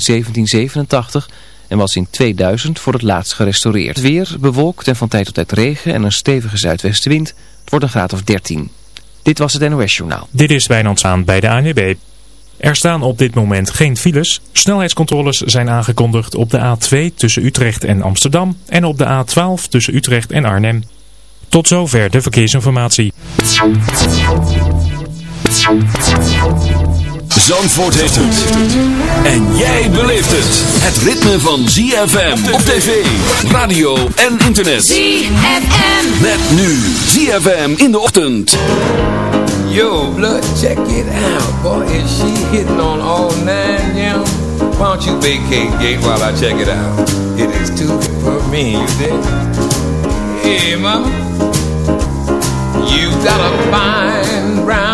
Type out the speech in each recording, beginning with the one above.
1787 en was in 2000 voor het laatst gerestaureerd. Het weer bewolkt en van tijd tot tijd regen en een stevige zuidwestenwind. Het wordt een graad of 13. Dit was het NOS Journaal. Dit is Wijnand aan bij de ANWB. Er staan op dit moment geen files. Snelheidscontroles zijn aangekondigd op de A2 tussen Utrecht en Amsterdam en op de A12 tussen Utrecht en Arnhem. Tot zover de verkeersinformatie. Zandvoort heeft het. En jij beleeft het. Het ritme van ZFM op tv, radio en internet. ZFM. Met nu ZFM in de ochtend. Yo, blood, check it out. Boy, is she hitting on all nine, yeah. Why don't you vacate gate while I check it out? It is too good for me, you dig? Hey, mama. You got a fine brown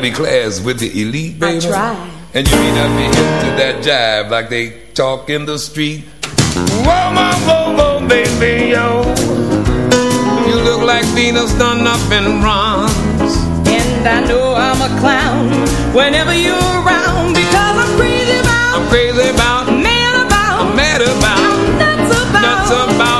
not be class with the elite, baby. try. And you may not be hip to that jive like they talk in the street. Whoa, my whoa, whoa, baby, yo. You look like Venus done up in bronze And I know I'm a clown whenever you're around because I'm crazy about, I'm crazy about, mad about, I'm mad about nuts about, Nuts about,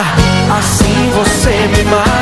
assim você me mata.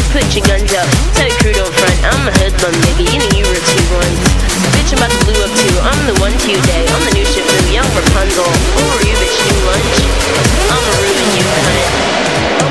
Put your guns up. Tell your crew don't front. I'm a hoodlum, nigga. You know you were two ones. Bitch, I'm about to blue up too. I'm the one two day. I'm the new ship new young Rapunzel. Who are you, bitch? New lunch? I'ma ruin you, cunt.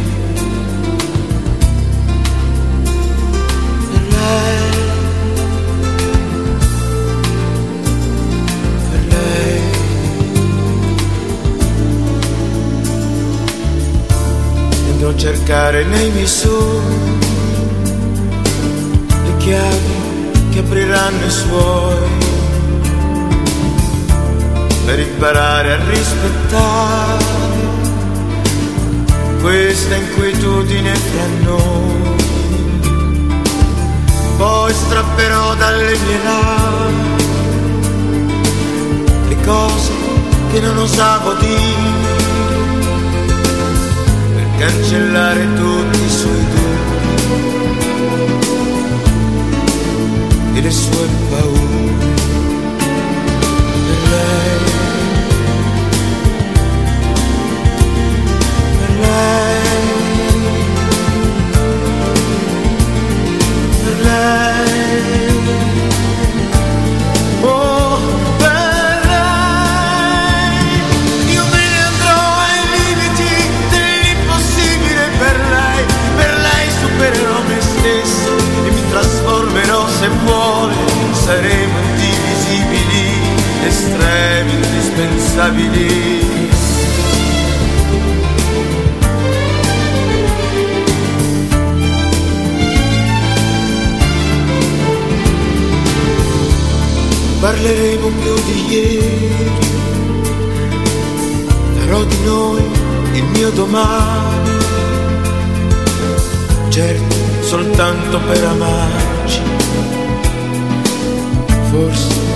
Cercare nei miei sogni. Le chiavi che apriranno i suoi. Per imparare a rispettare questa inquietudine fra noi. Poi strapperò dalle mie labbra le cose che non osavo dire cancellare tutti i suoi dubbi e le sue paure. Lei, per lei, per lei. Indispensabili. Parleremo più di ieri, farò di noi il mio domani, certo soltanto per amarci, forse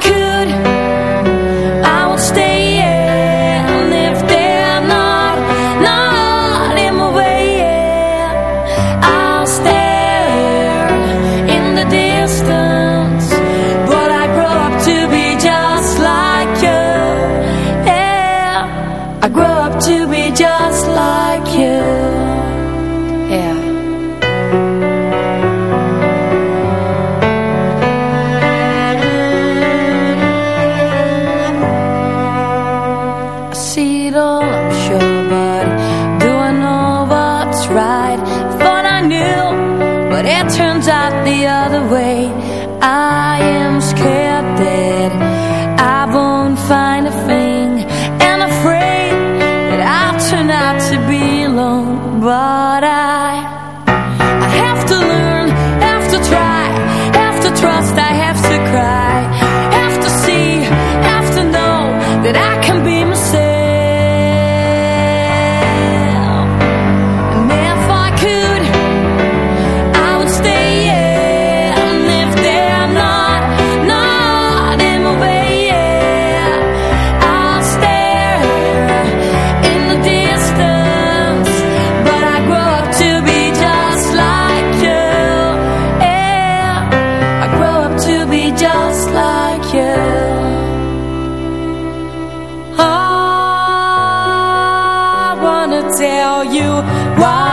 Could, you. Why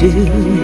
do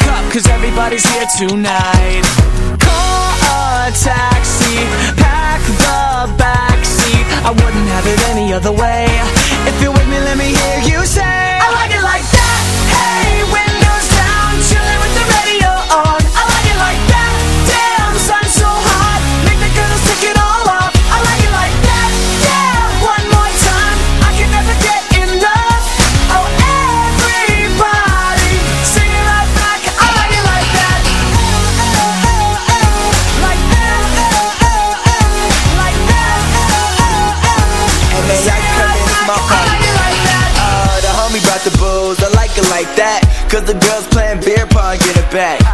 cause everybody's here tonight. Call a taxi, pack the backseat. I wouldn't have it any other way. If you're with me, let me hear you say, I like it like that. Hey, windows down, chilling with the radio on. Cause the girls playing beer pong, get.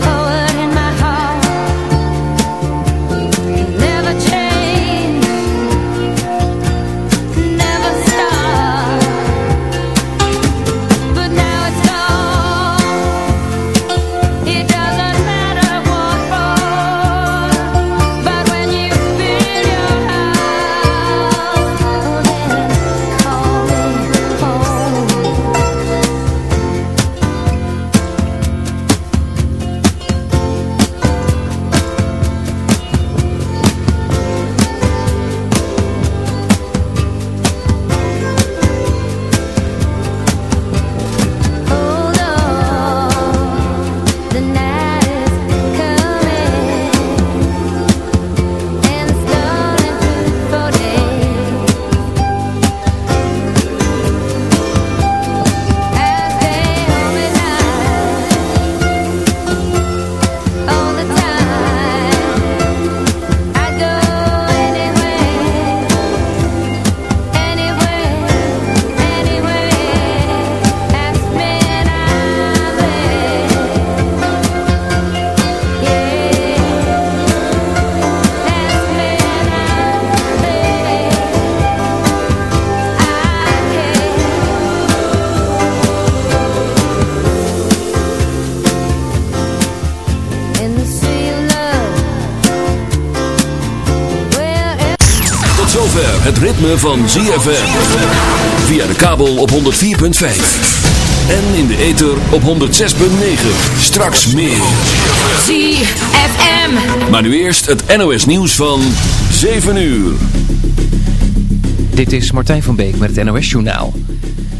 forward ritme van ZFM. Via de kabel op 104.5. En in de ether op 106.9. Straks meer. ZFM. Maar nu eerst het NOS nieuws van 7 uur. Dit is Martijn van Beek met het NOS Journaal.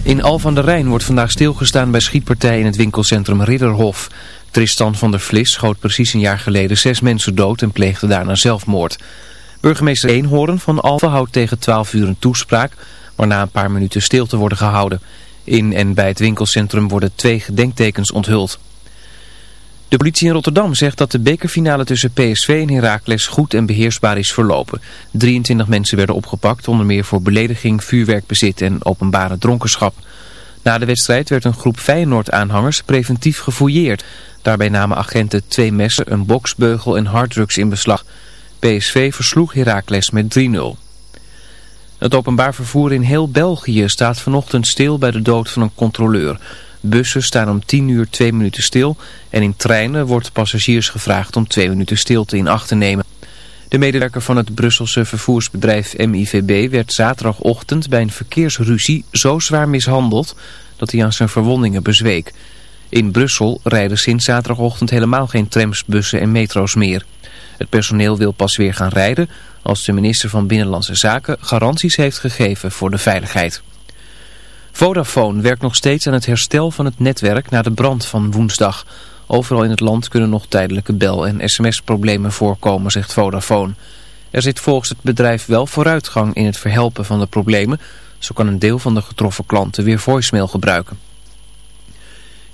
In Al van der Rijn wordt vandaag stilgestaan bij schietpartij in het winkelcentrum Ridderhof. Tristan van der Vlis schoot precies een jaar geleden zes mensen dood en pleegde daarna zelfmoord. Burgemeester Eenhoorn van Alphen houdt tegen 12 uur een toespraak, waarna een paar minuten stilte worden gehouden. In en bij het winkelcentrum worden twee gedenktekens onthuld. De politie in Rotterdam zegt dat de bekerfinale tussen PSV en Heracles goed en beheersbaar is verlopen. 23 mensen werden opgepakt, onder meer voor belediging, vuurwerkbezit en openbare dronkenschap. Na de wedstrijd werd een groep Feyenoord-aanhangers preventief gefouilleerd. Daarbij namen agenten twee messen, een boksbeugel en harddrugs in beslag. PSV versloeg Heracles met 3-0. Het openbaar vervoer in heel België staat vanochtend stil bij de dood van een controleur. Bussen staan om 10 uur 2 minuten stil en in treinen wordt passagiers gevraagd om 2 minuten stilte in acht te nemen. De medewerker van het Brusselse vervoersbedrijf MIVB werd zaterdagochtend bij een verkeersruzie zo zwaar mishandeld dat hij aan zijn verwondingen bezweek. In Brussel rijden sinds zaterdagochtend helemaal geen trams, bussen en metro's meer. Het personeel wil pas weer gaan rijden als de minister van Binnenlandse Zaken garanties heeft gegeven voor de veiligheid. Vodafone werkt nog steeds aan het herstel van het netwerk na de brand van woensdag. Overal in het land kunnen nog tijdelijke bel- en sms-problemen voorkomen, zegt Vodafone. Er zit volgens het bedrijf wel vooruitgang in het verhelpen van de problemen. Zo kan een deel van de getroffen klanten weer voicemail gebruiken.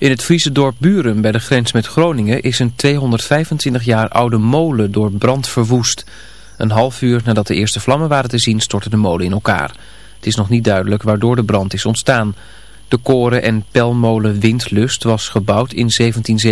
In het Friese dorp Buren bij de grens met Groningen is een 225 jaar oude molen door brand verwoest. Een half uur nadat de eerste vlammen waren te zien stortte de molen in elkaar. Het is nog niet duidelijk waardoor de brand is ontstaan. De koren- en pelmolen Windlust was gebouwd in 1770.